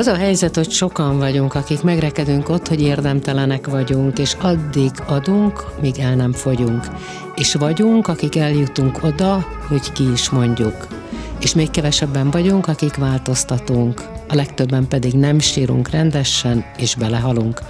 Az a helyzet, hogy sokan vagyunk, akik megrekedünk ott, hogy érdemtelenek vagyunk, és addig adunk, míg el nem fogyunk. És vagyunk, akik eljutunk oda, hogy ki is mondjuk. És még kevesebben vagyunk, akik változtatunk a legtöbben pedig nem sírunk rendesen, és belehalunk.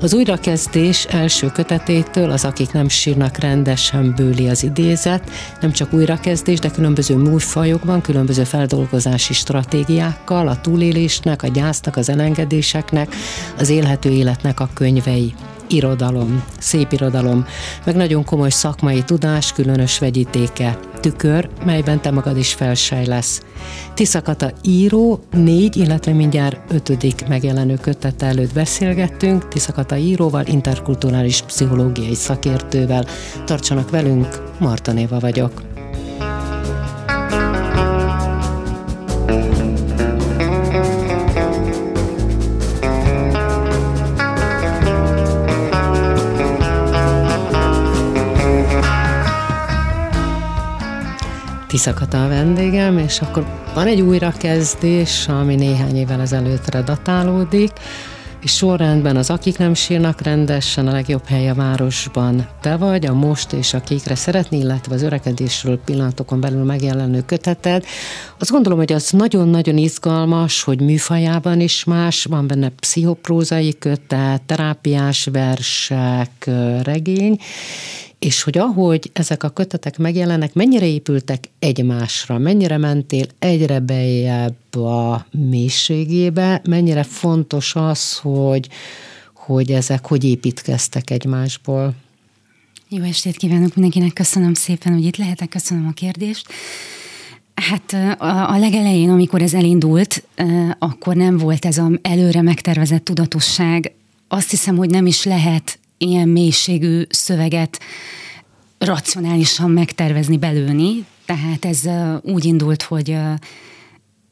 Az újrakezdés első kötetétől az, akik nem sírnak rendesen, bőli az idézet, nem csak újrakezdés, de különböző műfajokban, különböző feldolgozási stratégiákkal, a túlélésnek, a gyásznak, az elengedéseknek, az élhető életnek a könyvei irodalom, szép irodalom, meg nagyon komoly szakmai tudás, különös vegyítéke, tükör, melyben te magad is felsejlesz. Tiszakata író, négy, illetve mindjárt ötödik megjelenő kötet előtt beszélgettünk, Tiszakata íróval, interkulturális pszichológiai szakértővel. Tartsanak velünk, Marta Néva vagyok. Tiszakata a vendégem, és akkor van egy újrakezdés, ami néhány évvel ezelőttre datálódik, és sorrendben az Akik nem sírnak rendesen, a legjobb hely a városban te vagy, a Most és Akikre szeretni, illetve az öregedésről pillanatokon belül megjelenő köteted. Azt gondolom, hogy az nagyon-nagyon izgalmas, hogy műfajában is más, van benne pszichoprózai kötet, terápiás versek, regény, és hogy ahogy ezek a kötetek megjelennek, mennyire épültek egymásra, mennyire mentél egyre bejebb a mélységébe, mennyire fontos az, hogy, hogy ezek hogy építkeztek egymásból. Jó estét kívánok mindenkinek, köszönöm szépen, hogy itt lehetek, köszönöm a kérdést. Hát a, a legelején, amikor ez elindult, akkor nem volt ez az előre megtervezett tudatosság. Azt hiszem, hogy nem is lehet ilyen mélységű szöveget racionálisan megtervezni, belőni. Tehát ez úgy indult, hogy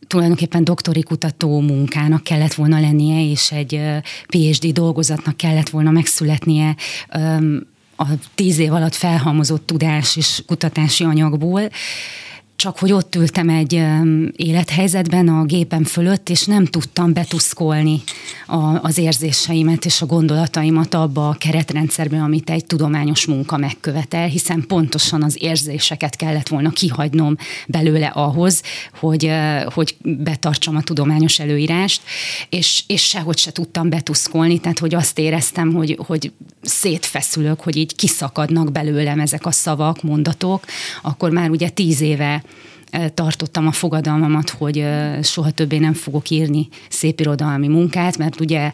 tulajdonképpen doktori kutató munkának kellett volna lennie, és egy PhD dolgozatnak kellett volna megszületnie a tíz év alatt felhalmozott tudás és kutatási anyagból, csak hogy ott ültem egy élethelyzetben a gépem fölött, és nem tudtam betuszkolni a, az érzéseimet és a gondolataimat abba a keretrendszerben, amit egy tudományos munka megkövetel, hiszen pontosan az érzéseket kellett volna kihagynom belőle ahhoz, hogy, hogy betartsam a tudományos előírást, és, és sehogy se tudtam betuszkolni, tehát hogy azt éreztem, hogy, hogy szétfeszülök, hogy így kiszakadnak belőlem ezek a szavak, mondatok, akkor már ugye tíz éve tartottam a fogadalmamat, hogy soha többé nem fogok írni szépirodalmi munkát, mert ugye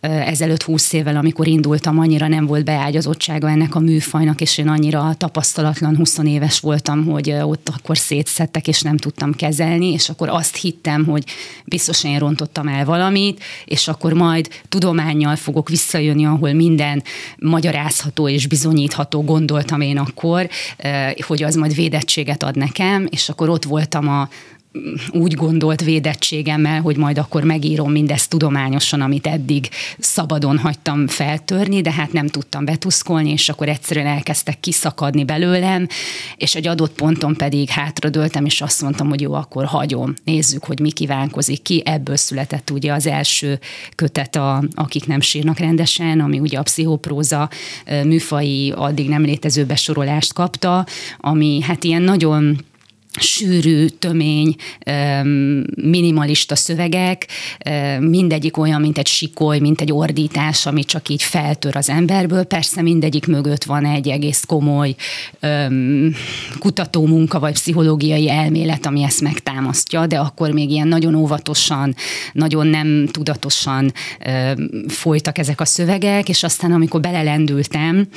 ezelőtt húsz évvel, amikor indultam, annyira nem volt beágyazottsága ennek a műfajnak, és én annyira tapasztalatlan 20 éves voltam, hogy ott akkor szétszettek, és nem tudtam kezelni, és akkor azt hittem, hogy biztos én rontottam el valamit, és akkor majd tudományjal fogok visszajönni, ahol minden magyarázható és bizonyítható gondoltam én akkor, hogy az majd védettséget ad nekem, és akkor ott voltam a úgy gondolt védettségemmel, hogy majd akkor megírom mindezt tudományosan, amit eddig szabadon hagytam feltörni, de hát nem tudtam betuszkolni, és akkor egyszerűen elkezdtek kiszakadni belőlem, és egy adott ponton pedig hátradőltem, és azt mondtam, hogy jó, akkor hagyom, nézzük, hogy mi kívánkozik ki. Ebből született ugye az első kötet, a, akik nem sírnak rendesen, ami ugye a pszichopróza műfai addig nem létező besorolást kapta, ami hát ilyen nagyon sűrű, tömény, minimalista szövegek, mindegyik olyan, mint egy sikoly, mint egy ordítás, ami csak így feltör az emberből. Persze mindegyik mögött van egy egész komoly kutatómunka, vagy pszichológiai elmélet, ami ezt megtámasztja, de akkor még ilyen nagyon óvatosan, nagyon nem tudatosan folytak ezek a szövegek, és aztán amikor belelendültem,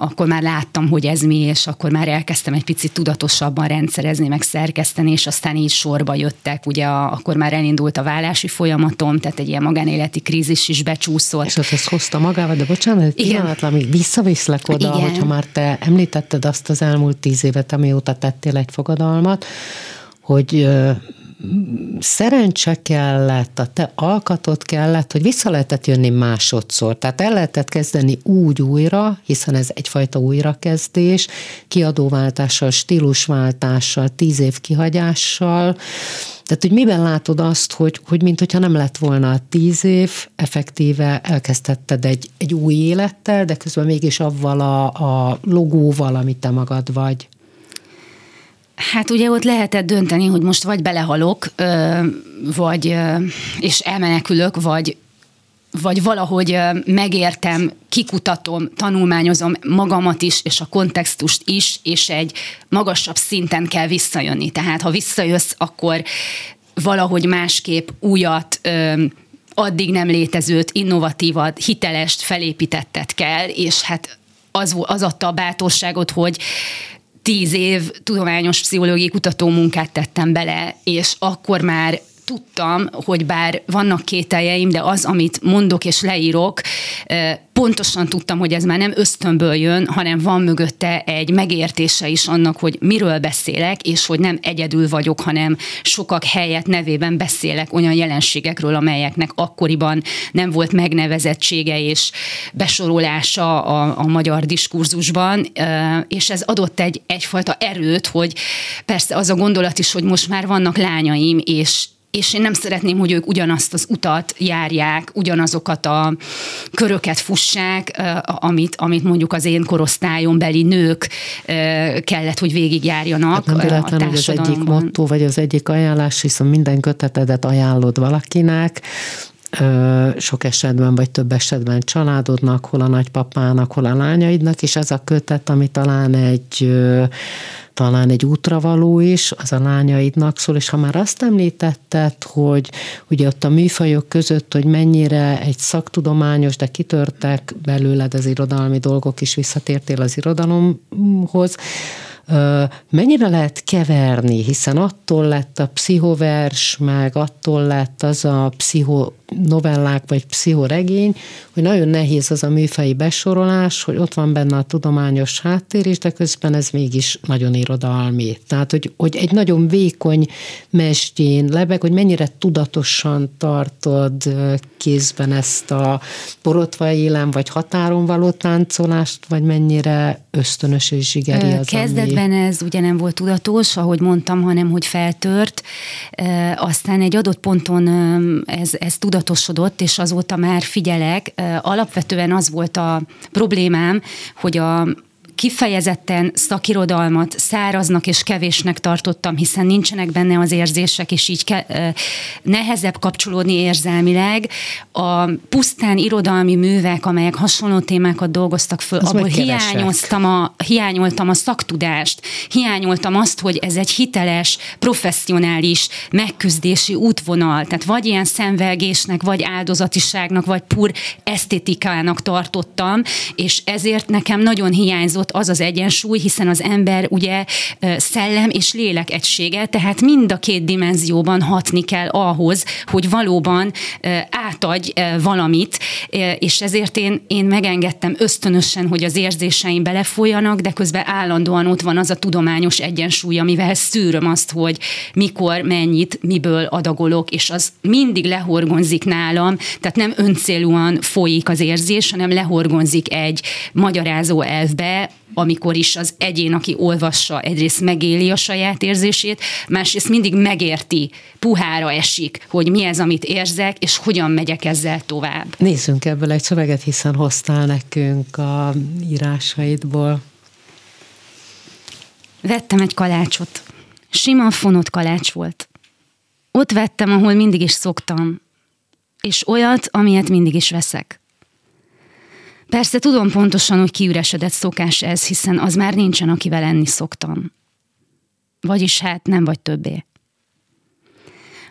akkor már láttam, hogy ez mi, és akkor már elkezdtem egy picit tudatosabban rendszerezni rendszerezni, meg szerkeszteni, és aztán így sorba jöttek, ugye a, akkor már elindult a vállási folyamatom, tehát egy ilyen magánéleti krízis is becsúszott. És az ezt hozta magával, de bocsánat, egy pillanatra még visszaviszlek oda, Igen. hogyha már te említetted azt az elmúlt tíz évet, amióta tettél egy fogadalmat, hogy szerencse kellett, a te alkatot kellett, hogy vissza lehetett jönni másodszor. Tehát el lehetett kezdeni úgy újra, hiszen ez egyfajta újrakezdés, kiadóváltással, stílusváltással, tíz év kihagyással, tehát, hogy miben látod azt, hogy, hogy mint hogyha nem lett volna a tíz év, effektíve elkezdhetted egy, egy új élettel, de közben mégis avval a, a logóval, amit te magad vagy. Hát ugye ott lehetett dönteni, hogy most vagy belehalok, vagy és elmenekülök, vagy vagy valahogy megértem, kikutatom, tanulmányozom magamat is, és a kontextust is, és egy magasabb szinten kell visszajönni. Tehát ha visszajössz, akkor valahogy másképp újat, addig nem létezőt, innovatívat, hitelest felépítettet kell, és hát az, az adta a bátorságot, hogy tíz év tudományos pszichológiai kutató munkát tettem bele, és akkor már tudtam, hogy bár vannak kételjeim, de az, amit mondok és leírok, pontosan tudtam, hogy ez már nem ösztönből jön, hanem van mögötte egy megértése is annak, hogy miről beszélek, és hogy nem egyedül vagyok, hanem sokak helyet nevében beszélek olyan jelenségekről, amelyeknek akkoriban nem volt megnevezettsége és besorolása a, a magyar diskurzusban, és ez adott egy, egyfajta erőt, hogy persze az a gondolat is, hogy most már vannak lányaim, és és én nem szeretném, hogy ők ugyanazt az utat járják, ugyanazokat a köröket fussák, amit, amit mondjuk az én korosztályon beli nők kellett, hogy végigjárjanak. Hát nem véletlen, hogy az egyik motto, vagy az egyik ajánlás, hiszen minden kötetedet ajánlod valakinek, sok esetben, vagy több esetben családodnak, hol a nagypapának, hol a lányaidnak, és ez a kötet, ami talán egy talán egy útravaló is, az a lányaidnak szól, és ha már azt említetted, hogy ugye ott a műfajok között, hogy mennyire egy szaktudományos, de kitörtek belőled az irodalmi dolgok is, visszatértél az irodalomhoz, mennyire lehet keverni, hiszen attól lett a pszichovers, meg attól lett az a pszicho novellák vagy pszichoregény, hogy nagyon nehéz az a műfai besorolás, hogy ott van benne a tudományos háttér is, de közben ez mégis nagyon irodalmi. Tehát, hogy, hogy egy nagyon vékony mestjén lebeg, hogy mennyire tudatosan tartod kézben ezt a borotva élem, vagy határon való táncolást, vagy mennyire ösztönös és zsigeri az, Kezdetben ami... ez ugye nem volt tudatos, ahogy mondtam, hanem hogy feltört. Aztán egy adott ponton ez, ez tudatos tudatosodott, és azóta már figyelek. Alapvetően az volt a problémám, hogy a kifejezetten szakirodalmat száraznak és kevésnek tartottam, hiszen nincsenek benne az érzések, és így ke- nehezebb kapcsolódni érzelmileg. A pusztán irodalmi művek, amelyek hasonló témákat dolgoztak föl, Az abból hiányoztam a, hiányoltam a szaktudást, hiányoltam azt, hogy ez egy hiteles, professzionális megküzdési útvonal, tehát vagy ilyen szenvelgésnek, vagy áldozatiságnak, vagy pur esztétikának tartottam, és ezért nekem nagyon hiányzott ott az az egyensúly, hiszen az ember ugye szellem és lélek egysége, tehát mind a két dimenzióban hatni kell ahhoz, hogy valóban átadj valamit, és ezért én, én megengedtem ösztönösen, hogy az érzéseim belefolyanak, de közben állandóan ott van az a tudományos egyensúly, amivel szűröm azt, hogy mikor, mennyit, miből adagolok, és az mindig lehorgonzik nálam, tehát nem öncélúan folyik az érzés, hanem lehorgonzik egy magyarázó elvbe, amikor is az egyén, aki olvassa, egyrészt megéli a saját érzését, másrészt mindig megérti, puhára esik, hogy mi ez, amit érzek, és hogyan megyek ezzel tovább. Nézzünk ebből egy szöveget, hiszen hoztál nekünk a írásaidból. Vettem egy kalácsot. Sima fonott kalács volt. Ott vettem, ahol mindig is szoktam, és olyat, amilyet mindig is veszek. Persze tudom pontosan, hogy kiüresedett szokás ez, hiszen az már nincsen, akivel enni szoktam. Vagyis hát nem vagy többé.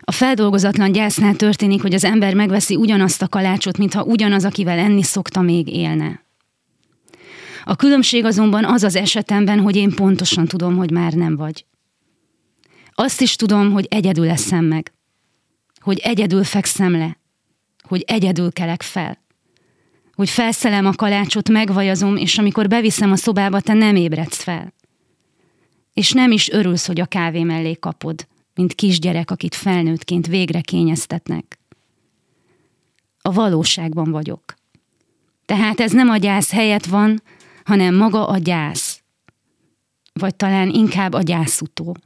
A feldolgozatlan gyásznál történik, hogy az ember megveszi ugyanazt a kalácsot, mintha ugyanaz, akivel enni szokta, még élne. A különbség azonban az az esetemben, hogy én pontosan tudom, hogy már nem vagy. Azt is tudom, hogy egyedül leszem meg. Hogy egyedül fekszem le. Hogy egyedül kelek fel. Hogy felszelem a kalácsot, megvajazom, és amikor beviszem a szobába, te nem ébredsz fel. És nem is örülsz, hogy a kávé mellé kapod, mint kisgyerek, akit felnőttként végre kényeztetnek. A valóságban vagyok. Tehát ez nem a gyász helyett van, hanem maga a gyász. Vagy talán inkább a gyászutó.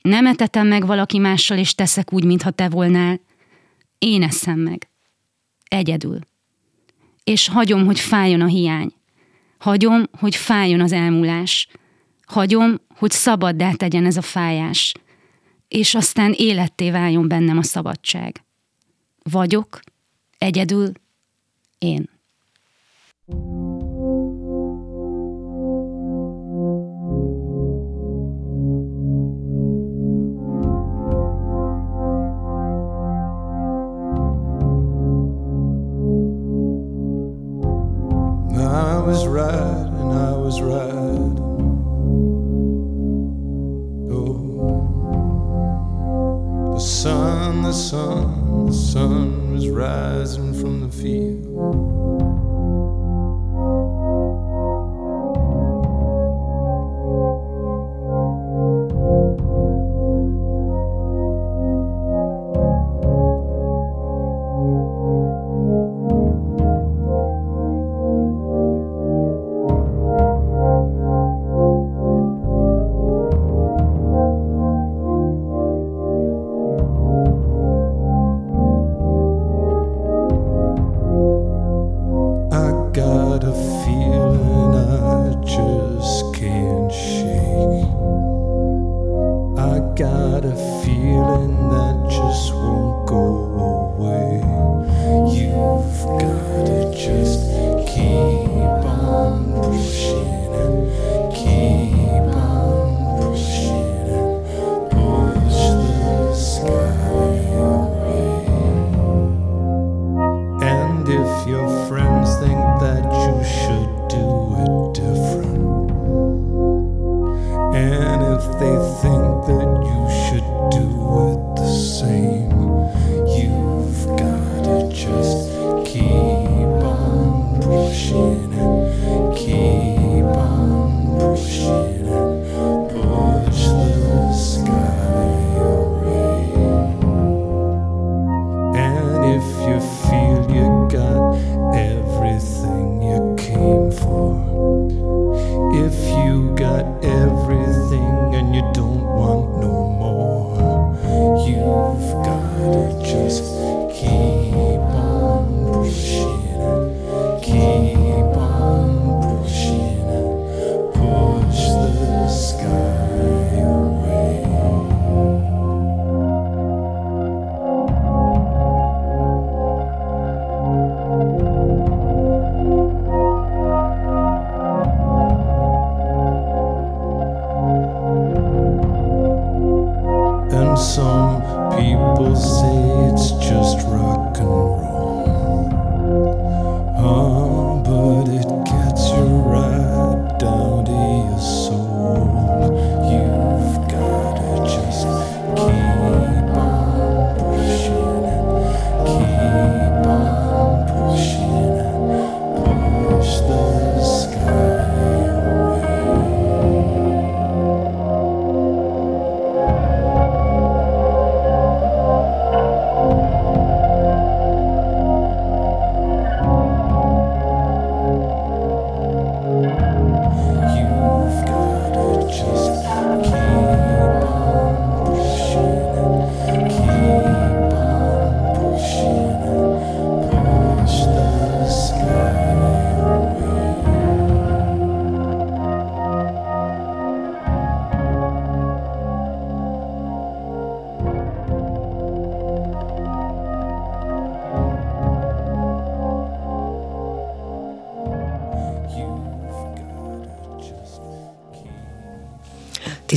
Nem etetem meg valaki mással, és teszek úgy, mintha te volnál. Én eszem meg. Egyedül. És hagyom, hogy fájjon a hiány. Hagyom, hogy fájjon az elmúlás. Hagyom, hogy szabaddá tegyen ez a fájás. És aztán életté váljon bennem a szabadság. Vagyok, egyedül, én. Was right and I was right. Oh, the sun, the sun, the sun was rising from the field.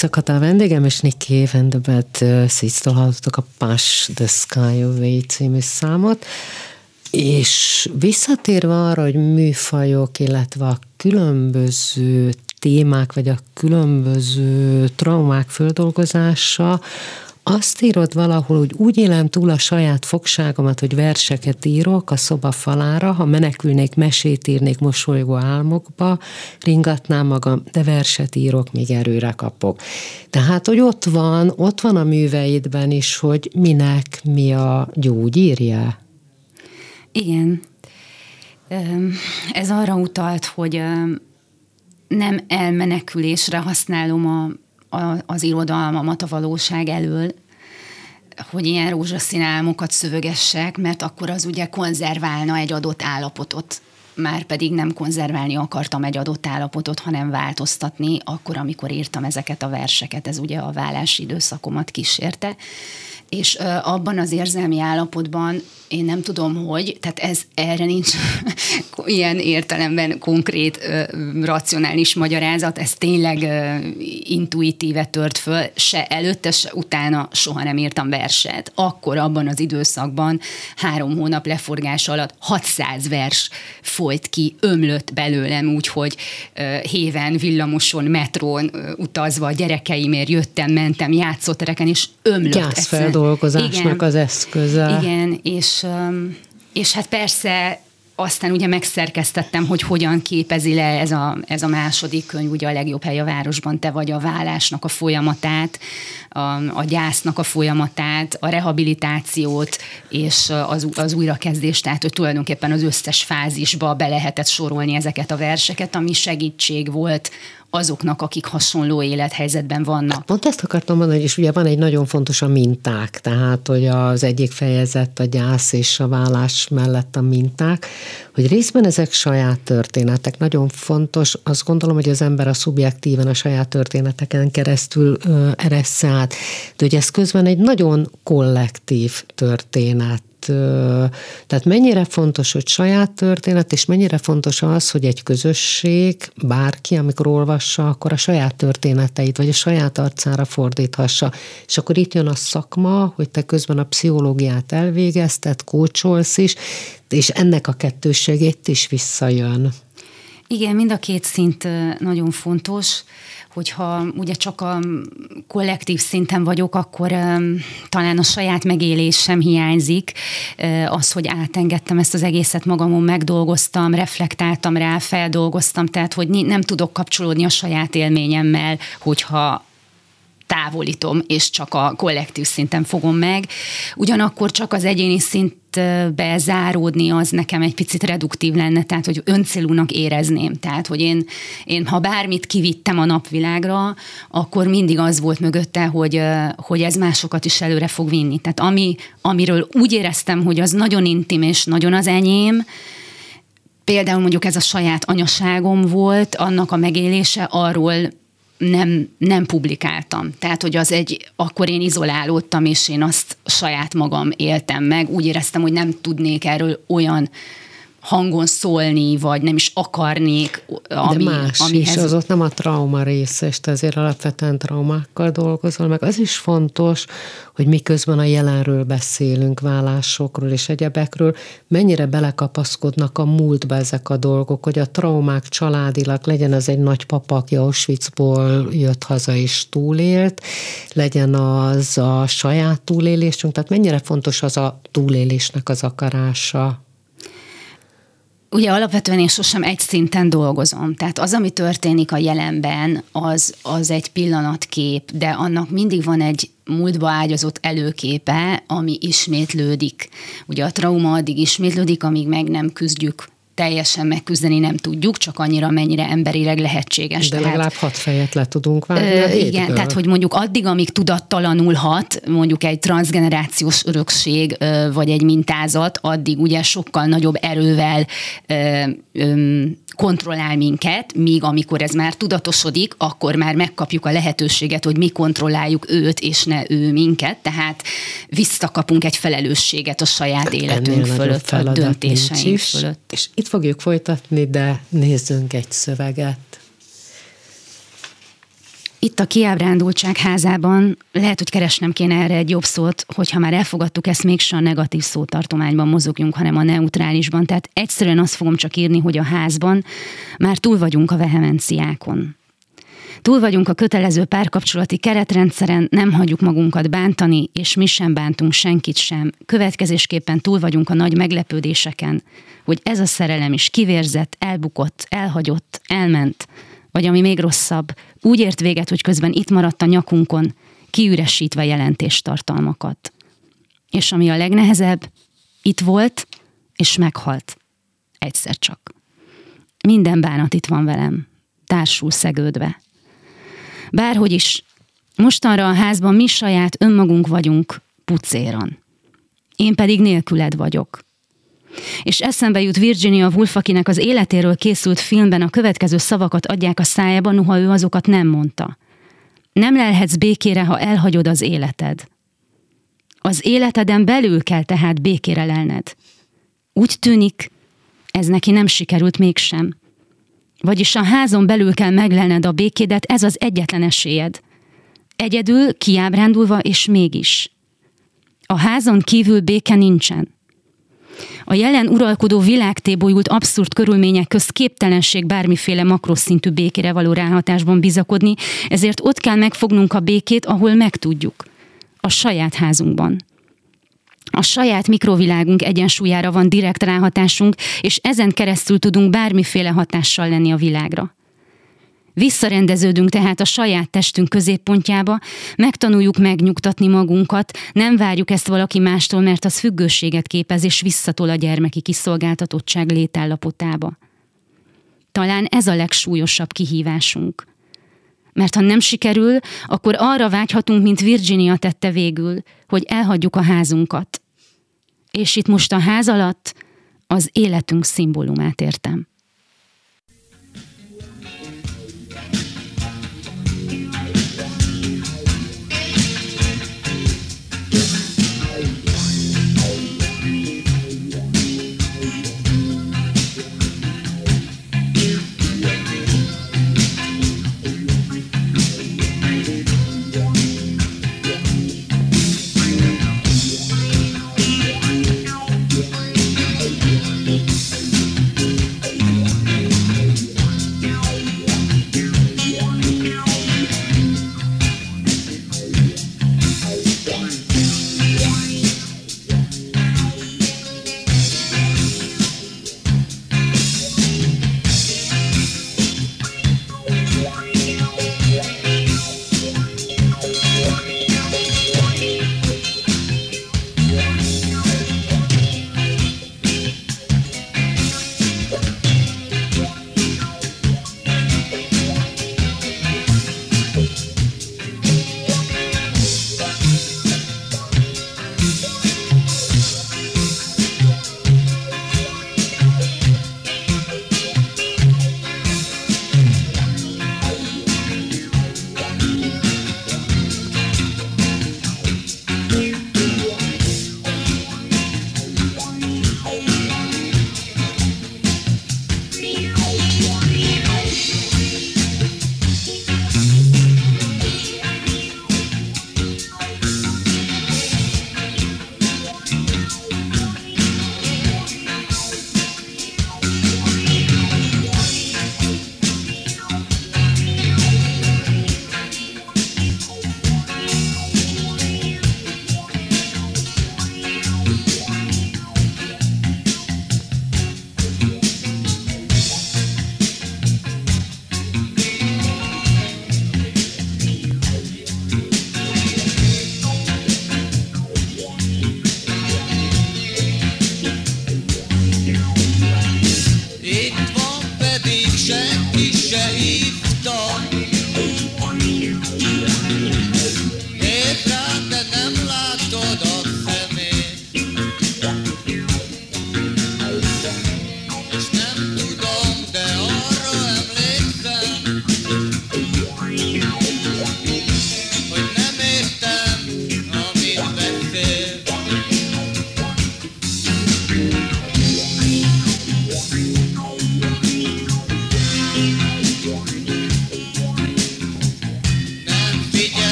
Éjszakata a vendégem, és Nick Cave and the Bad Seeds-től hallottak a Push the Sky Away című számot, és visszatérve arra, hogy műfajok, illetve a különböző témák, vagy a különböző traumák földolgozása, azt írod valahol, hogy úgy élem túl a saját fogságomat, hogy verseket írok a szoba falára, ha menekülnék, mesét írnék mosolygó álmokba, ringatnám magam, de verset írok, még erőre kapok. Tehát, hogy ott van, ott van a műveidben is, hogy minek mi a gyógyírja. Igen. Ez arra utalt, hogy nem elmenekülésre használom a az irodalmamat a valóság elől, hogy ilyen rózsaszín álmokat szövögessek, mert akkor az ugye konzerválna egy adott állapotot. Már pedig nem konzerválni akartam egy adott állapotot, hanem változtatni akkor, amikor írtam ezeket a verseket. Ez ugye a vállási időszakomat kísérte és abban az érzelmi állapotban én nem tudom, hogy, tehát ez erre nincs ilyen értelemben konkrét, ö, racionális magyarázat, ez tényleg ö, intuitíve tört föl, se előtte, se utána soha nem írtam verset. Akkor abban az időszakban három hónap leforgás alatt 600 vers folyt ki, ömlött belőlem, úgyhogy ö, héven, villamoson, metrón ö, utazva a gyerekeimért jöttem, mentem játszótereken, és ömlött. Gyászfeldolgozásnak igen, az eszköze. Igen, és, és hát persze aztán ugye megszerkesztettem, hogy hogyan képezi le ez a, ez a második könyv, ugye a legjobb hely a városban, te vagy a vállásnak a folyamatát, a, a gyásznak a folyamatát, a rehabilitációt és az, az újrakezdést, tehát hogy tulajdonképpen az összes fázisba be lehetett sorolni ezeket a verseket, ami segítség volt azoknak, akik hasonló élethelyzetben vannak. Hát pont ezt akartam mondani, és ugye van egy nagyon fontos a minták, tehát hogy az egyik fejezet a gyász és a vállás mellett a minták, hogy részben ezek saját történetek. Nagyon fontos, azt gondolom, hogy az ember a szubjektíven a saját történeteken keresztül ö, át. De hogy ez közben egy nagyon kollektív történet tehát mennyire fontos, hogy saját történet, és mennyire fontos az, hogy egy közösség, bárki, amikor olvassa, akkor a saját történeteit, vagy a saját arcára fordíthassa. És akkor itt jön a szakma, hogy te közben a pszichológiát elvégezted, kócsolsz is, és ennek a kettőségét is visszajön. Igen, mind a két szint nagyon fontos hogyha ugye csak a kollektív szinten vagyok, akkor um, talán a saját megélésem hiányzik, uh, az, hogy átengedtem ezt az egészet magamon, megdolgoztam, reflektáltam rá, feldolgoztam, tehát hogy nem tudok kapcsolódni a saját élményemmel, hogyha távolítom, és csak a kollektív szinten fogom meg. Ugyanakkor csak az egyéni szint bezáródni az nekem egy picit reduktív lenne, tehát hogy öncélúnak érezném. Tehát, hogy én, én ha bármit kivittem a napvilágra, akkor mindig az volt mögötte, hogy, hogy ez másokat is előre fog vinni. Tehát ami, amiről úgy éreztem, hogy az nagyon intim és nagyon az enyém, például mondjuk ez a saját anyaságom volt, annak a megélése arról nem, nem publikáltam. Tehát, hogy az egy, akkor én izolálódtam, és én azt saját magam éltem meg. Úgy éreztem, hogy nem tudnék erről olyan hangon szólni, vagy nem is akarnék. Ami, De más amihez... is, az ott nem a trauma része, és te azért alapvetően traumákkal dolgozol, meg az is fontos, hogy miközben a jelenről beszélünk, vállásokról és egyebekről, mennyire belekapaszkodnak a múltba ezek a dolgok, hogy a traumák családilag legyen az egy nagypapa, aki Auschwitzból jött haza és túlélt, legyen az a saját túlélésünk, tehát mennyire fontos az a túlélésnek az akarása. Ugye alapvetően én sosem egy szinten dolgozom. Tehát az, ami történik a jelenben, az, az egy pillanatkép, de annak mindig van egy múltba ágyazott előképe, ami ismétlődik. Ugye a trauma addig ismétlődik, amíg meg nem küzdjük teljesen megküzdeni nem tudjuk, csak annyira, mennyire emberileg lehetséges. De tehát, legalább hat fejet le tudunk várni. Ö, igen, tehát hogy mondjuk addig, amíg tudattalanulhat, mondjuk egy transgenerációs örökség, ö, vagy egy mintázat, addig ugye sokkal nagyobb erővel ö, ö, kontrollál minket, míg amikor ez már tudatosodik, akkor már megkapjuk a lehetőséget, hogy mi kontrolláljuk őt, és ne ő minket, tehát visszakapunk egy felelősséget a saját életünk Ennél fölött, a döntéseink fölött. És itt fogjuk folytatni, de nézzünk egy szöveget. Itt a kiábrándultság házában lehet, hogy keresnem kéne erre egy jobb szót, hogyha már elfogadtuk ezt, mégse a negatív szótartományban mozogjunk, hanem a neutrálisban. Tehát egyszerűen azt fogom csak írni, hogy a házban már túl vagyunk a vehemenciákon. Túl vagyunk a kötelező párkapcsolati keretrendszeren, nem hagyjuk magunkat bántani, és mi sem bántunk senkit sem. Következésképpen túl vagyunk a nagy meglepődéseken, hogy ez a szerelem is kivérzett, elbukott, elhagyott, elment, vagy ami még rosszabb, úgy ért véget, hogy közben itt maradt a nyakunkon, kiüresítve jelentéstartalmakat. És ami a legnehezebb, itt volt, és meghalt. Egyszer csak. Minden bánat itt van velem, társul szegődve. Bárhogy is, mostanra a házban mi saját önmagunk vagyunk pucéran. Én pedig nélküled vagyok. És eszembe jut Virginia Woolf, akinek az életéről készült filmben a következő szavakat adják a szájába, noha ő azokat nem mondta. Nem lelhetsz békére, ha elhagyod az életed. Az életeden belül kell tehát békére lelned. Úgy tűnik, ez neki nem sikerült mégsem. Vagyis a házon belül kell meglelned a békédet, ez az egyetlen esélyed. Egyedül, kiábrándulva, és mégis. A házon kívül béke nincsen. A jelen uralkodó világtébolyult abszurd körülmények közt képtelenség bármiféle makroszintű békére való ráhatásban bizakodni, ezért ott kell megfognunk a békét, ahol megtudjuk. A saját házunkban. A saját mikrovilágunk egyensúlyára van direkt ráhatásunk, és ezen keresztül tudunk bármiféle hatással lenni a világra. Visszarendeződünk tehát a saját testünk középpontjába, megtanuljuk megnyugtatni magunkat, nem várjuk ezt valaki mástól, mert az függőséget képez és visszatol a gyermeki kiszolgáltatottság létállapotába. Talán ez a legsúlyosabb kihívásunk. Mert ha nem sikerül, akkor arra vágyhatunk, mint Virginia tette végül, hogy elhagyjuk a házunkat. És itt most a ház alatt az életünk szimbólumát értem.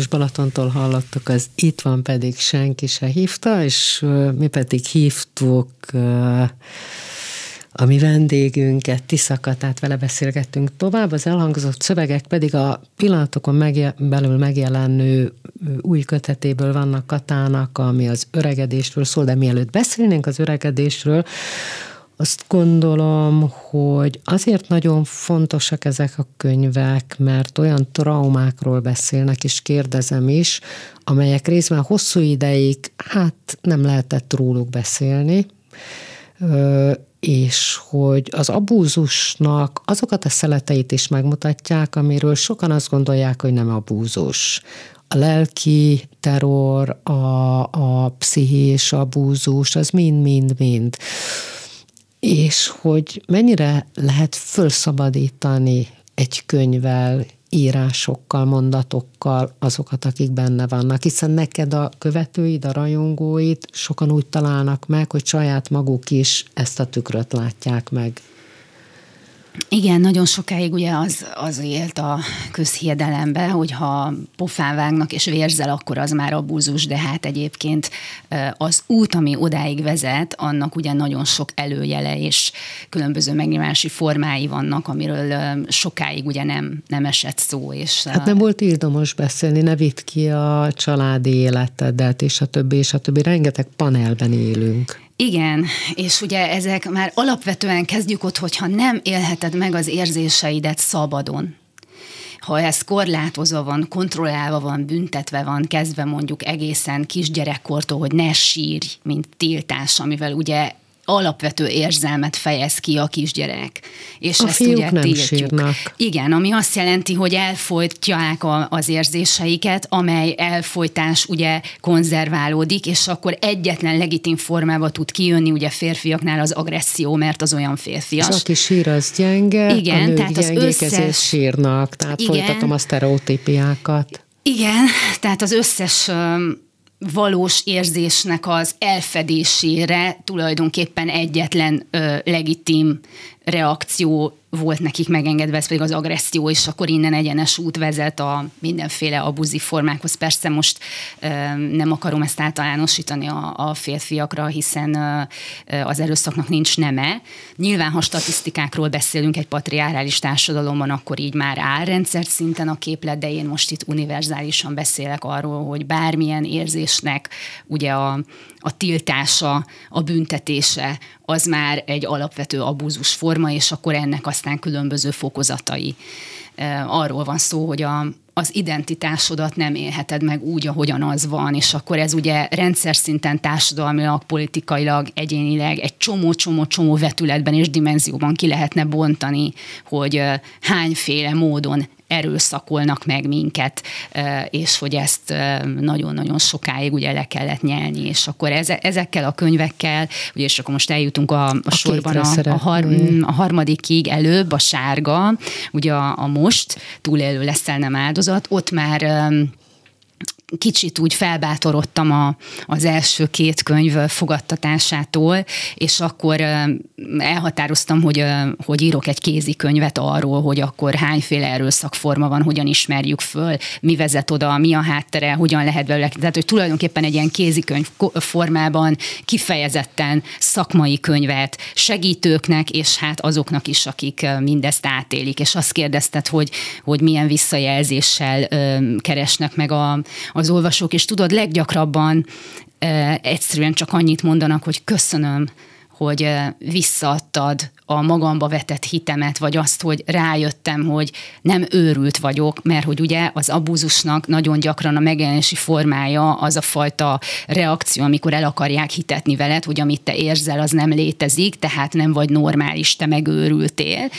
Csodálatos Balatontól hallottuk, az itt van pedig senki se hívta, és mi pedig hívtuk a mi vendégünket, Tiszakatát, vele beszélgettünk tovább, az elhangzott szövegek pedig a pillanatokon megje- belül megjelenő új kötetéből vannak Katának, ami az öregedésről szól, de mielőtt beszélnénk az öregedésről, azt gondolom, hogy azért nagyon fontosak ezek a könyvek, mert olyan traumákról beszélnek, és kérdezem is, amelyek részben hosszú ideig, hát nem lehetett róluk beszélni, és hogy az abúzusnak azokat a szeleteit is megmutatják, amiről sokan azt gondolják, hogy nem abúzus. A lelki terror, a, a pszichés abúzus, az mind-mind-mind. És hogy mennyire lehet fölszabadítani egy könyvvel, írásokkal, mondatokkal azokat, akik benne vannak, hiszen neked a követőid, a rajongóid sokan úgy találnak meg, hogy saját maguk is ezt a tükröt látják meg. Igen, nagyon sokáig ugye az, az élt a közhiedelembe, hogy ha pofán vágnak és vérzel, akkor az már abúzus, de hát egyébként az út, ami odáig vezet, annak ugye nagyon sok előjele és különböző megnyilvánulási formái vannak, amiről sokáig ugye nem, nem esett szó. És hát nem volt ildomos beszélni, ne vitt ki a családi életedet, és a többi, és a többi. Rengeteg panelben élünk. Igen, és ugye ezek már alapvetően kezdjük ott, hogyha nem élheted meg az érzéseidet szabadon, ha ez korlátozva van, kontrollálva van, büntetve van, kezdve mondjuk egészen kisgyerekkortól, hogy ne sírj, mint tiltás, amivel ugye alapvető érzelmet fejez ki a kisgyerek. És a ezt fiúk ugye nem tiltjuk. Sírnak. Igen, ami azt jelenti, hogy elfolytják a, az érzéseiket, amely elfolytás ugye konzerválódik, és akkor egyetlen legitim formába tud kijönni ugye férfiaknál az agresszió, mert az olyan férfias. És aki sír, az gyenge, igen, a nők tehát az összes... sírnak, tehát igen, folytatom a sztereotípiákat. Igen, tehát az összes valós érzésnek az elfedésére tulajdonképpen egyetlen ö, legitim reakció volt nekik megengedve, ez pedig az agresszió, és akkor innen egyenes út vezet a mindenféle abuzív formákhoz. Persze most nem akarom ezt általánosítani a, a férfiakra, hiszen az erőszaknak nincs neme. Nyilván, ha statisztikákról beszélünk egy patriárális társadalomban, akkor így már áll rendszer szinten a képlet, de én most itt univerzálisan beszélek arról, hogy bármilyen érzésnek ugye a, a tiltása, a büntetése, az már egy alapvető abúzus forma, és akkor ennek aztán különböző fokozatai. Arról van szó, hogy a, az identitásodat nem élheted meg úgy, ahogyan az van, és akkor ez ugye rendszer szinten társadalmilag, politikailag, egyénileg egy csomó-csomó-csomó vetületben és dimenzióban ki lehetne bontani, hogy hányféle módon erőszakolnak meg minket, és hogy ezt nagyon-nagyon sokáig ugye le kellett nyelni, és akkor ezekkel a könyvekkel, ugye és akkor most eljutunk a, a, a sorban a, a, har, a harmadikig előbb, a sárga, ugye a, a most, túlélő leszel nem áldozat, ott már kicsit úgy felbátorodtam a, az első két könyv fogadtatásától, és akkor elhatároztam, hogy, hogy írok egy kézikönyvet arról, hogy akkor hányféle erőszakforma van, hogyan ismerjük föl, mi vezet oda, mi a háttere, hogyan lehet belőle. Tehát, hogy tulajdonképpen egy ilyen kézikönyv formában kifejezetten szakmai könyvet segítőknek, és hát azoknak is, akik mindezt átélik. És azt kérdezted, hogy, hogy milyen visszajelzéssel keresnek meg a, a az olvasók, és tudod, leggyakrabban egyszerűen csak annyit mondanak, hogy köszönöm, hogy visszaadtad a magamba vetett hitemet, vagy azt, hogy rájöttem, hogy nem őrült vagyok, mert hogy ugye az abúzusnak nagyon gyakran a megjelenési formája az a fajta reakció, amikor el akarják hitetni veled, hogy amit te érzel, az nem létezik, tehát nem vagy normális, te megőrültél,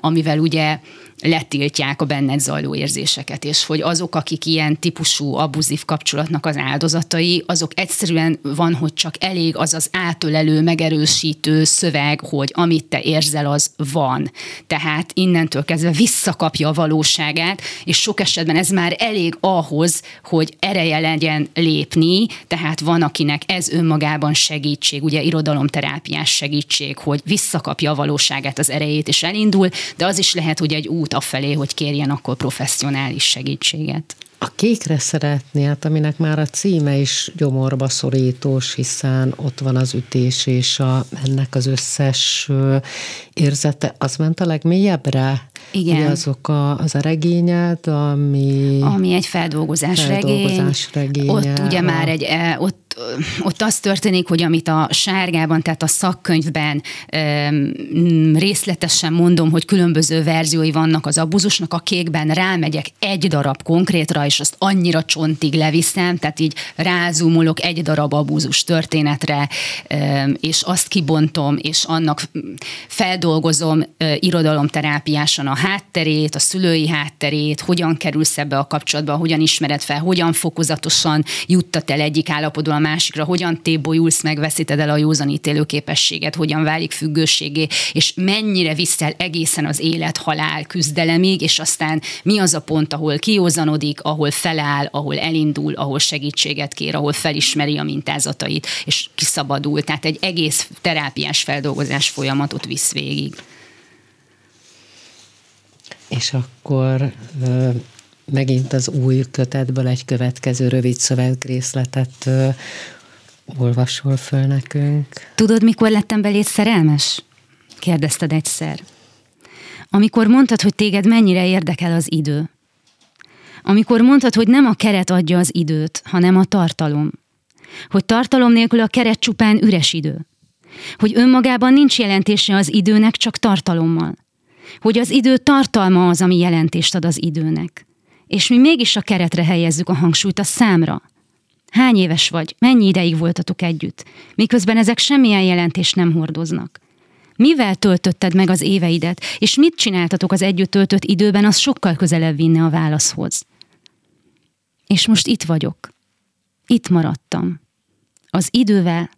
amivel ugye letiltják a benned zajló érzéseket, és hogy azok, akik ilyen típusú abuzív kapcsolatnak az áldozatai, azok egyszerűen van, hogy csak elég az az átölelő, megerősítő szöveg, hogy amit te érzel, az van. Tehát innentől kezdve visszakapja a valóságát, és sok esetben ez már elég ahhoz, hogy ereje legyen lépni, tehát van, akinek ez önmagában segítség, ugye irodalomterápiás segítség, hogy visszakapja a valóságát, az erejét, és elindul, de az is lehet, hogy egy út afelé, hogy kérjen akkor professzionális segítséget. a kékre szeretné, hát aminek már a címe is gyomorba szorítós, hiszen ott van az ütés és a, ennek az összes érzete, az ment a legmélyebbre? Igen. Ugye azok a, az a regényed, ami... Ami egy feldolgozás, feldolgozás regény. regénye. Ott ugye már egy, e, ott az történik, hogy amit a sárgában, tehát a szakkönyvben részletesen mondom, hogy különböző verziói vannak az abuzusnak, a kékben rámegyek egy darab konkrétra, és azt annyira csontig leviszem, tehát így rázumulok egy darab abúzus történetre, és azt kibontom, és annak feldolgozom irodalomterápiásan a hátterét, a szülői hátterét, hogyan kerülsz ebbe a kapcsolatba, hogyan ismered fel, hogyan fokozatosan juttat el egyik állapotból a másikra, hogyan tébolyulsz meg, veszíted el a józanítélő képességet, hogyan válik függőségé, és mennyire viszel egészen az élet-halál küzdelemig, és aztán mi az a pont, ahol kiózanodik, ahol feláll, ahol elindul, ahol segítséget kér, ahol felismeri a mintázatait, és kiszabadul. Tehát egy egész terápiás feldolgozás folyamatot visz végig. És akkor megint az új kötetből egy következő rövid szövegrészletet olvasol föl nekünk. Tudod, mikor lettem beléd szerelmes? Kérdezted egyszer. Amikor mondtad, hogy téged mennyire érdekel az idő. Amikor mondtad, hogy nem a keret adja az időt, hanem a tartalom. Hogy tartalom nélkül a keret csupán üres idő. Hogy önmagában nincs jelentése az időnek, csak tartalommal. Hogy az idő tartalma az, ami jelentést ad az időnek és mi mégis a keretre helyezzük a hangsúlyt a számra. Hány éves vagy? Mennyi ideig voltatok együtt? Miközben ezek semmilyen jelentést nem hordoznak. Mivel töltötted meg az éveidet, és mit csináltatok az együtt töltött időben, az sokkal közelebb vinne a válaszhoz. És most itt vagyok. Itt maradtam. Az idővel,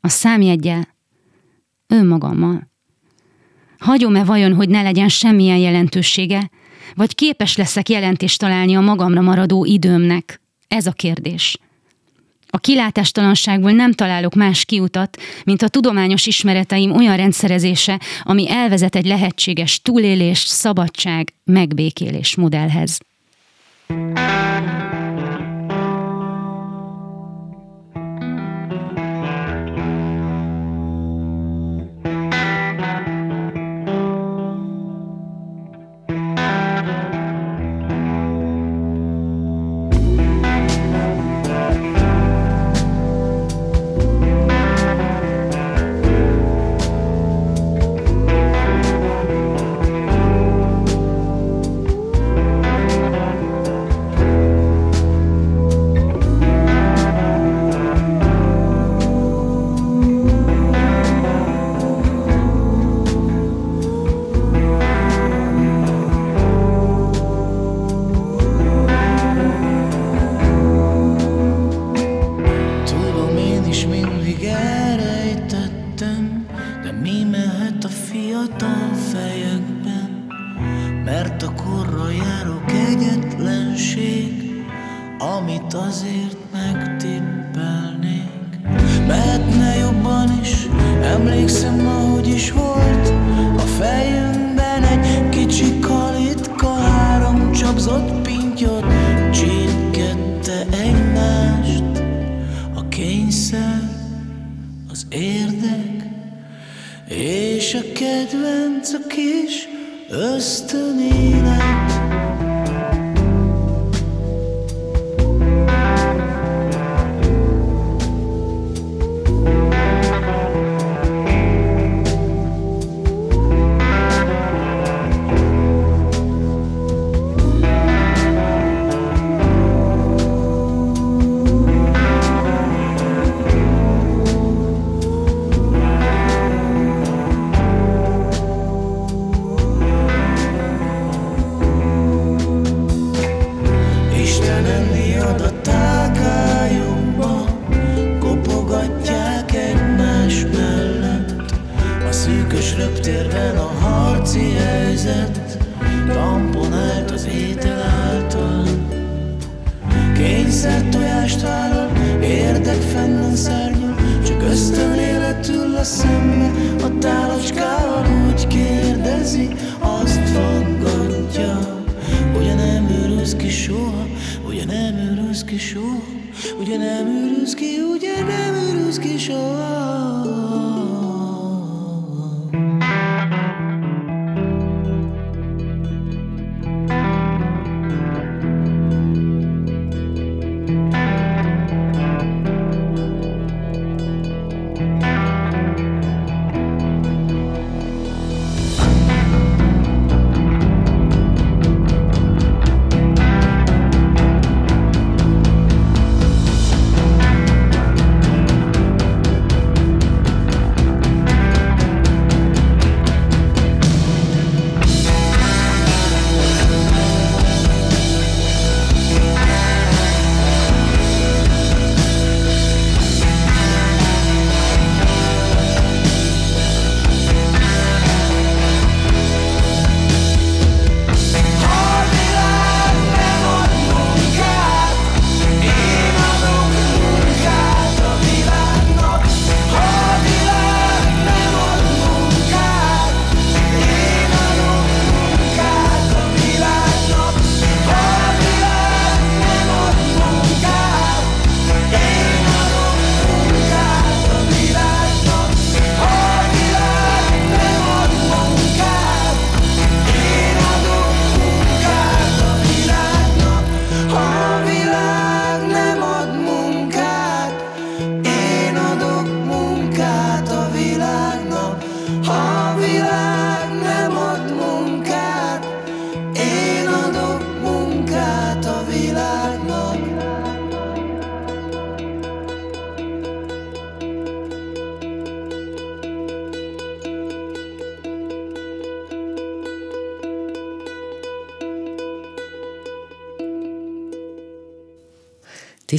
a számjegyel, önmagammal. Hagyom-e vajon, hogy ne legyen semmilyen jelentősége, vagy képes leszek jelentést találni a magamra maradó időmnek? Ez a kérdés. A kilátástalanságból nem találok más kiutat, mint a tudományos ismereteim olyan rendszerezése, ami elvezet egy lehetséges túlélés, szabadság, megbékélés modellhez. soha,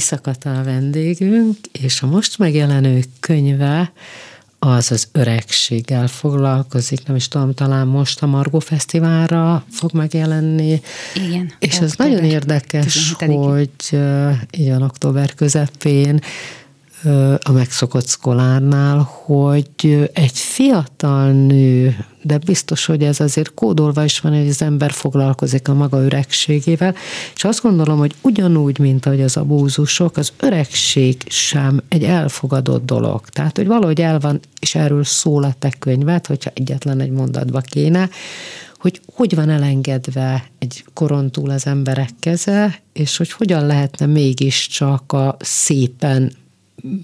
Tiszakata a vendégünk, és a most megjelenő könyve az az öregséggel foglalkozik, nem is tudom, talán most a Margó Fesztiválra fog megjelenni. Igen. És ez nagyon érdekes, hogy így van október közepén a megszokott szkolárnál, hogy egy fiatal nő, de biztos, hogy ez azért kódolva is van, hogy az ember foglalkozik a maga öregségével, és azt gondolom, hogy ugyanúgy, mint ahogy az abúzusok, az öregség sem egy elfogadott dolog. Tehát, hogy valahogy el van, és erről szól a te könyvet, hogyha egyetlen egy mondatba kéne, hogy hogy van elengedve egy koron túl az emberek keze, és hogy hogyan lehetne mégiscsak a szépen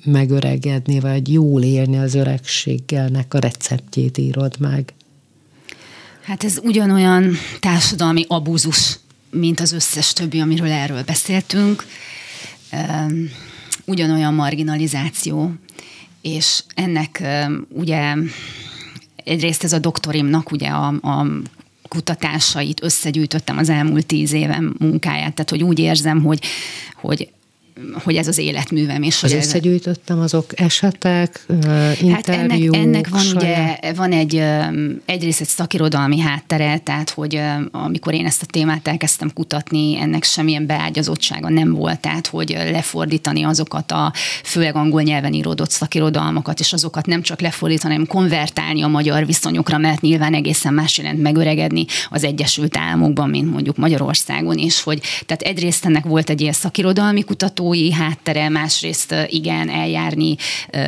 megöregedni, vagy jól élni az öregséggelnek a receptjét írod meg? Hát ez ugyanolyan társadalmi abúzus, mint az összes többi, amiről erről beszéltünk. Ugyanolyan marginalizáció, és ennek ugye egyrészt ez a doktorimnak ugye a, a kutatásait összegyűjtöttem az elmúlt tíz éven munkáját, tehát hogy úgy érzem, hogy, hogy hogy ez az életművem. És az összegyűjtöttem azok esetek, interjúk, hát ennek, ennek van saját... ugye, van egy, egyrészt egy szakirodalmi háttere, tehát hogy amikor én ezt a témát elkezdtem kutatni, ennek semmilyen beágyazottsága nem volt, tehát hogy lefordítani azokat a főleg angol nyelven íródott szakirodalmakat, és azokat nem csak lefordítani, hanem konvertálni a magyar viszonyokra, mert nyilván egészen más jelent megöregedni az Egyesült Államokban, mint mondjuk Magyarországon is, hogy tehát egyrészt ennek volt egy ilyen szakirodalmi kutató, kutatói háttere, másrészt igen, eljárni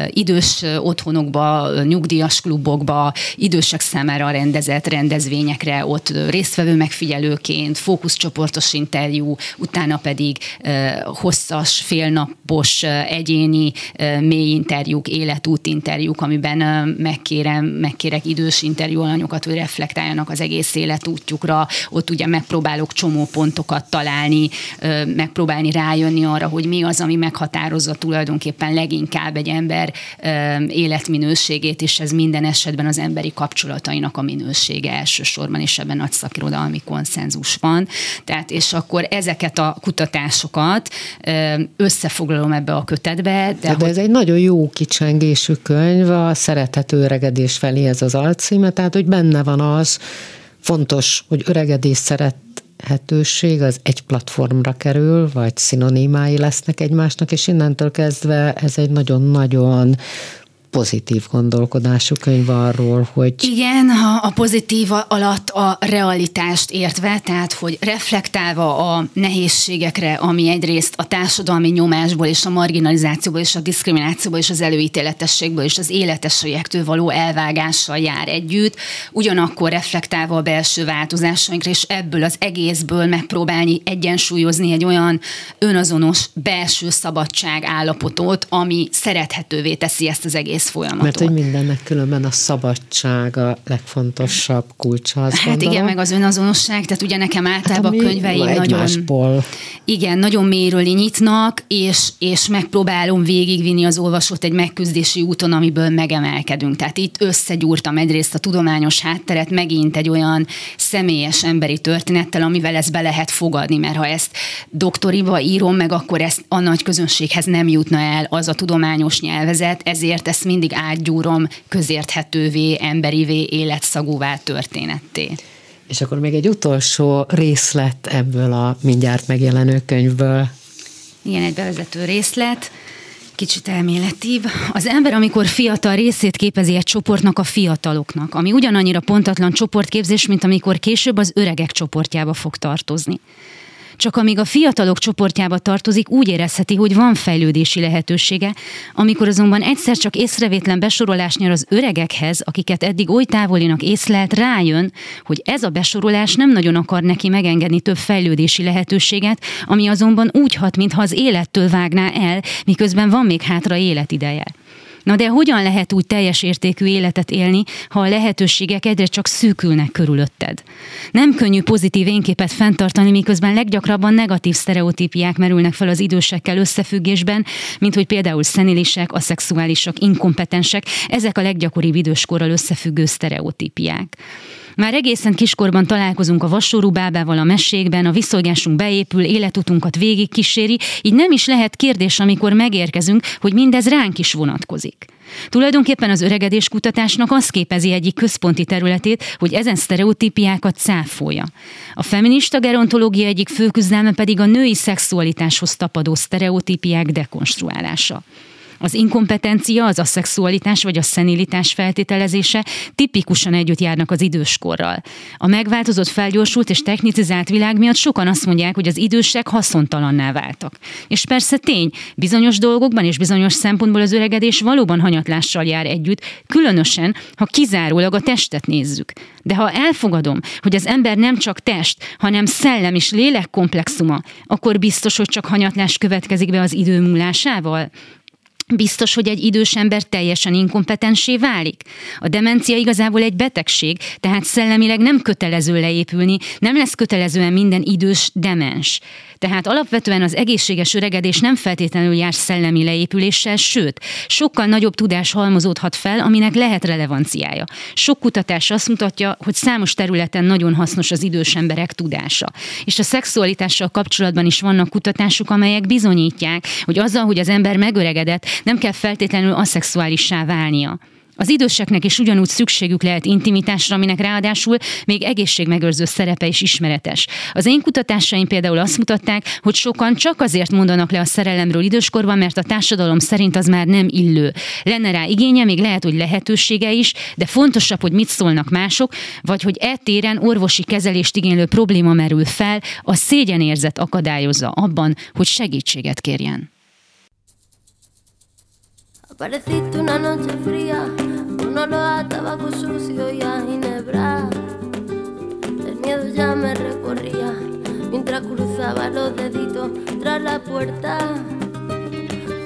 idős otthonokba, nyugdíjas klubokba, idősek számára rendezett rendezvényekre, ott résztvevő megfigyelőként, fókuszcsoportos interjú, utána pedig hosszas, félnapos, egyéni, mély interjúk, életút interjúk, amiben megkérem, megkérek idős interjúalanyokat, hogy reflektáljanak az egész életútjukra, ott ugye megpróbálok csomó pontokat találni, megpróbálni rájönni arra, hogy mi az, ami meghatározza tulajdonképpen leginkább egy ember életminőségét, és ez minden esetben az emberi kapcsolatainak a minősége elsősorban, és ebben nagy szakirodalmi konszenzus van. Tehát, és akkor ezeket a kutatásokat összefoglalom ebbe a kötetbe. De, de hogy... ez egy nagyon jó kicsengésű könyv, a szeretet öregedés felé ez az alcíme, tehát, hogy benne van az, fontos, hogy öregedés szeret lehetőség? Az egy platformra kerül, vagy szinonimái lesznek egymásnak, és innentől kezdve ez egy nagyon-nagyon pozitív gondolkodású könyv arról, hogy... Igen, a pozitív alatt a realitást értve, tehát hogy reflektálva a nehézségekre, ami egyrészt a társadalmi nyomásból és a marginalizációból és a diszkriminációból és az előítéletességből és az életességektől való elvágással jár együtt, ugyanakkor reflektálva a belső változásainkra, és ebből az egészből megpróbálni egyensúlyozni egy olyan önazonos belső szabadság állapotot, ami szerethetővé teszi ezt az egész folyamatot. Mert hogy mindennek különben a szabadság a legfontosabb kulcsa, azt Hát gondolom. igen, meg az önazonosság, tehát ugye nekem általában Hát, a könyveim nagyon... egymásból. Igen, nagyon mélyről nyitnak, és, és megpróbálom végigvinni az olvasót egy megküzdési úton, amiből megemelkedünk. Tehát itt összegyúrtam egyrészt a tudományos hátteret, megint egy olyan személyes emberi történettel, amivel ezt be lehet fogadni, mert ha ezt doktoriba írom meg, akkor ezt a nagy közönséghez nem jutna el az a tudományos nyelvezet, ezért ezt mindig átgyúrom közérthetővé, emberivé, életszagúvá történetté. És akkor még egy utolsó részlet ebből a mindjárt megjelenő könyvből. Igen, egy bevezető részlet, kicsit elméletív. Az ember, amikor fiatal részét képezi egy csoportnak a fiataloknak, ami ugyanannyira pontatlan csoportképzés, mint amikor később az öregek csoportjába fog tartozni. Csak amíg a fiatalok csoportjába tartozik, úgy érezheti, hogy van fejlődési lehetősége, amikor azonban egyszer csak észrevétlen besorolás nyer az öregekhez, akiket eddig oly távolinak észlelt, rájön, hogy ez a besorolás nem nagyon akar neki megengedni több fejlődési lehetőséget, ami azonban úgy hat, mintha az élettől vágná el, miközben van még hátra életideje. Na de hogyan lehet úgy teljes értékű életet élni, ha a lehetőségek egyre csak szűkülnek körülötted? Nem könnyű pozitív énképet fenntartani, miközben leggyakrabban negatív sztereotípiák merülnek fel az idősekkel összefüggésben, mint hogy például szenilisek, aszexuálisak, inkompetensek, ezek a leggyakoribb időskorral összefüggő sztereotípiák. Már egészen kiskorban találkozunk a vasorú bábával a mesékben, a viszolgásunk beépül, életutunkat végig így nem is lehet kérdés, amikor megérkezünk, hogy mindez ránk is vonatkozik. Tulajdonképpen az öregedés kutatásnak az képezi egyik központi területét, hogy ezen sztereotípiákat cáfolja. A feminista gerontológia egyik fő küzdelme pedig a női szexualitáshoz tapadó sztereotípiák dekonstruálása. Az inkompetencia, az aszexualitás vagy a szenilitás feltételezése tipikusan együtt járnak az időskorral. A megváltozott, felgyorsult és technicizált világ miatt sokan azt mondják, hogy az idősek haszontalanná váltak. És persze tény, bizonyos dolgokban és bizonyos szempontból az öregedés valóban hanyatlással jár együtt, különösen, ha kizárólag a testet nézzük. De ha elfogadom, hogy az ember nem csak test, hanem szellem és lélek komplexuma, akkor biztos, hogy csak hanyatlás következik be az idő múlásával? Biztos, hogy egy idős ember teljesen inkompetensé válik? A demencia igazából egy betegség, tehát szellemileg nem kötelező leépülni, nem lesz kötelezően minden idős demens. Tehát alapvetően az egészséges öregedés nem feltétlenül jár szellemi leépüléssel, sőt, sokkal nagyobb tudás halmozódhat fel, aminek lehet relevanciája. Sok kutatás azt mutatja, hogy számos területen nagyon hasznos az idős emberek tudása. És a szexualitással kapcsolatban is vannak kutatások, amelyek bizonyítják, hogy azzal, hogy az ember megöregedett, nem kell feltétlenül aszexuálissá válnia. Az időseknek is ugyanúgy szükségük lehet intimitásra, aminek ráadásul még egészségmegőrző szerepe is ismeretes. Az én kutatásaim például azt mutatták, hogy sokan csak azért mondanak le a szerelemről időskorban, mert a társadalom szerint az már nem illő. Lenne rá igénye, még lehet, hogy lehetősége is, de fontosabb, hogy mit szólnak mások, vagy hogy e téren orvosi kezelést igénylő probléma merül fel, a szégyenérzet akadályozza abban, hogy segítséget kérjen. Apareciste una noche fría, con olor a tabaco sucio y a ginebra. El miedo ya me recorría mientras cruzaba los deditos tras la puerta.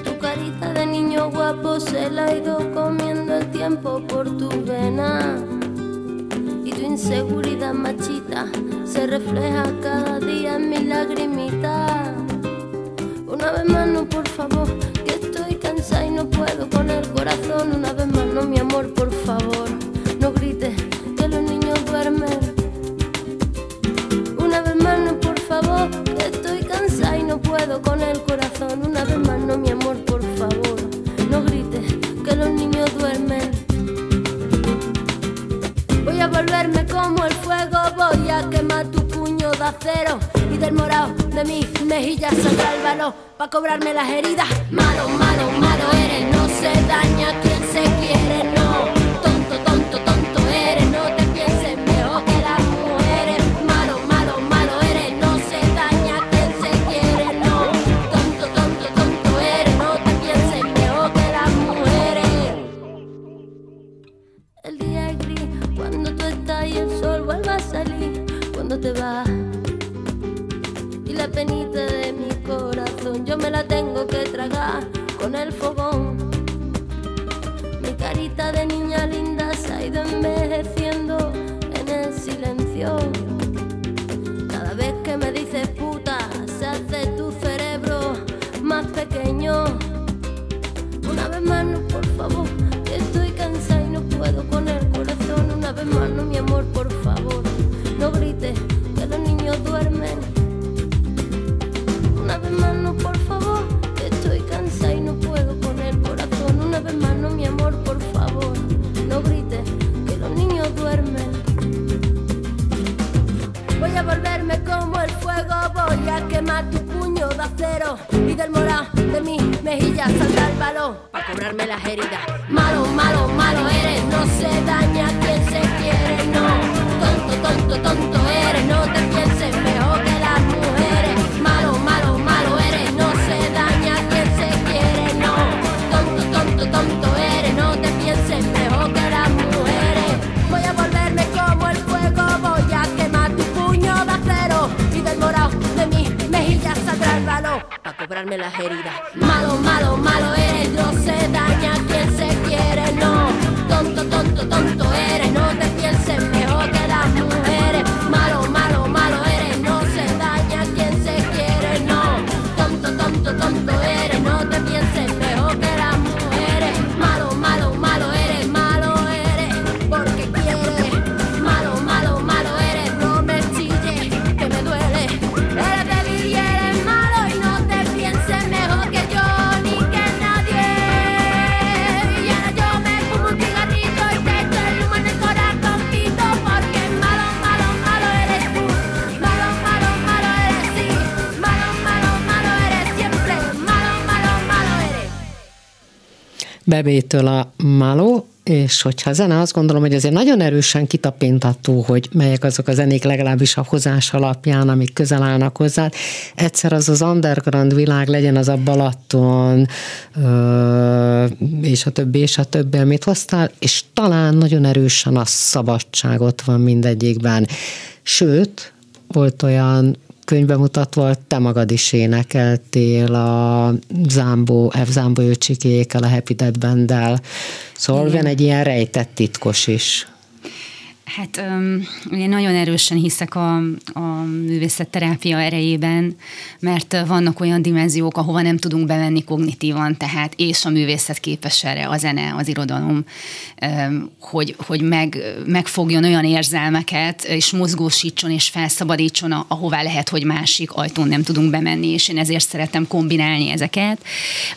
Tu carita de niño guapo se la ha ido comiendo el tiempo por tu vena. Y tu inseguridad machita se refleja cada día en mi lagrimita. Una vez más, no, por favor, mi amor, por favor, no grites que los niños duermen. Una vez más, no, por favor, que estoy cansada y no puedo con el corazón. Una vez más, no, mi amor, por favor, no grites que los niños duermen. Voy a volverme como el fuego, voy a quemar tu puño de acero y del morado de mis mejillas saldrá el valor para cobrarme las heridas. Malo, malo, Voy a volverme como el fuego, voy a quemar tu puño de acero y del morado de mi mejilla saldrá el balón para cobrarme las heridas. Malo, malo, malo eres, no se daña quien se quiere, no. Tonto, tonto, tonto eres, no te pienses mejor para cobrarme las heridas. Malo, malo, malo eres, no se daña quien se quiere, no. Tonto, tonto, tonto eres, no Bebétől a Maló, és hogyha zene, azt gondolom, hogy azért nagyon erősen kitapintható, hogy melyek azok a zenék legalábbis a hozás alapján, amik közel állnak hozzá. Egyszer az az underground világ legyen az a Balaton, és a többi, és a többi, amit hoztál, és talán nagyon erősen a szabadságot van mindegyikben. Sőt, volt olyan könyvbemutató, ahol te magad is énekeltél a Zámbó, F. Zámbó öcsikékkel, a Happy Dead Banddel. Szóval van egy ilyen rejtett titkos is. Hát öm, én nagyon erősen hiszek a, a művészetterápia erejében, mert vannak olyan dimenziók, ahova nem tudunk bevenni kognitívan, tehát és a művészet képes erre, a zene, az irodalom, öm, hogy, hogy meg, megfogjon olyan érzelmeket, és mozgósítson és felszabadítson, ahová lehet, hogy másik ajtón nem tudunk bemenni, és én ezért szeretem kombinálni ezeket.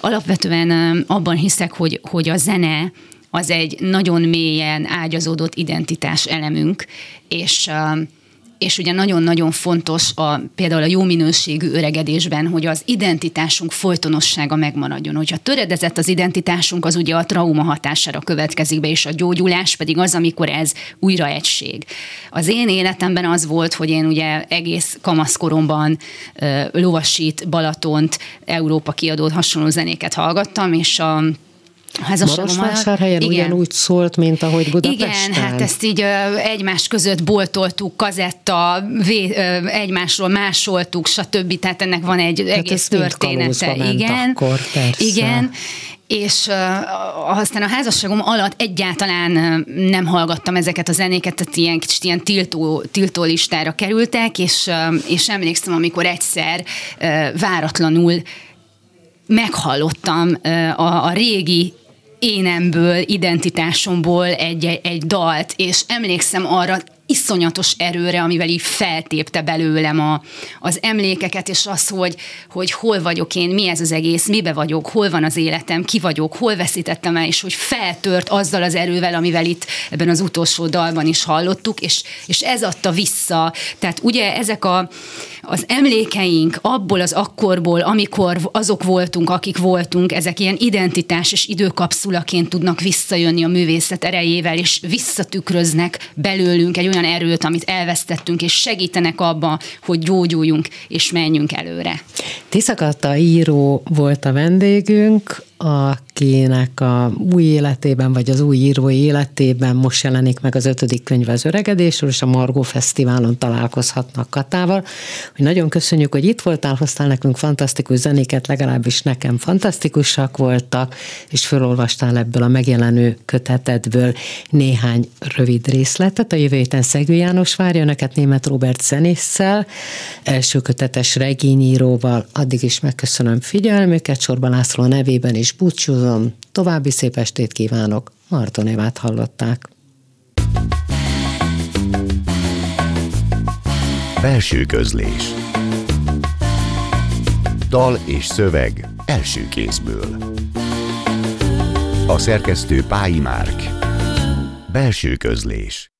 Alapvetően öm, abban hiszek, hogy, hogy a zene, az egy nagyon mélyen ágyazódott identitás elemünk, és és ugye nagyon-nagyon fontos a, például a jó minőségű öregedésben, hogy az identitásunk folytonossága megmaradjon. Hogyha töredezett az identitásunk, az ugye a trauma hatására következik be, és a gyógyulás pedig az, amikor ez újra egység. Az én életemben az volt, hogy én ugye egész kamaszkoromban uh, Lovasit, Balatont, Európa kiadót hasonló zenéket hallgattam, és a Marosvásárhelyen ugyanúgy szólt, mint ahogy Budapesten? Igen, hát ezt így ö, egymás között boltoltuk, kazetta, vé, ö, egymásról másoltuk, stb. Tehát ennek van egy Tehát egész története. Igen, akkor, persze. igen. És uh, aztán a házasságom alatt egyáltalán nem hallgattam ezeket a zenéket, tehát ilyen kicsit ilyen tiltó, tiltó listára kerültek, és, uh, és emlékszem, amikor egyszer uh, váratlanul meghallottam a, a régi énemből, identitásomból egy, egy, egy dalt, és emlékszem arra iszonyatos erőre, amivel így feltépte belőlem a, az emlékeket, és az, hogy, hogy hol vagyok én, mi ez az egész, mibe vagyok, hol van az életem, ki vagyok, hol veszítettem el, és hogy feltört azzal az erővel, amivel itt ebben az utolsó dalban is hallottuk, és, és ez adta vissza. Tehát ugye ezek a, az emlékeink abból az akkorból, amikor azok voltunk, akik voltunk, ezek ilyen identitás és időkapszulaként tudnak visszajönni a művészet erejével, és visszatükröznek belőlünk egy olyan erőt, amit elvesztettünk, és segítenek abba, hogy gyógyuljunk és menjünk előre. Tiszakata író volt a vendégünk, akinek a új életében, vagy az új írói életében most jelenik meg az ötödik könyv az öregedésről, és a Margó Fesztiválon találkozhatnak Katával. Hogy nagyon köszönjük, hogy itt voltál, hoztál nekünk fantasztikus zenéket, legalábbis nekem fantasztikusak voltak, és felolvastál ebből a megjelenő kötetedből néhány rövid részletet. A jövő héten Szegő János várja önöket német Robert zenésszel, első kötetes regényíróval. Addig is megköszönöm figyelmüket, Sorban László nevében is is búcsúzom, további szép estét kívánok, Marton Évát hallották. Belső közlés. Dal és szöveg első kézből. A szerkesztő Pályi Márk. Belső közlés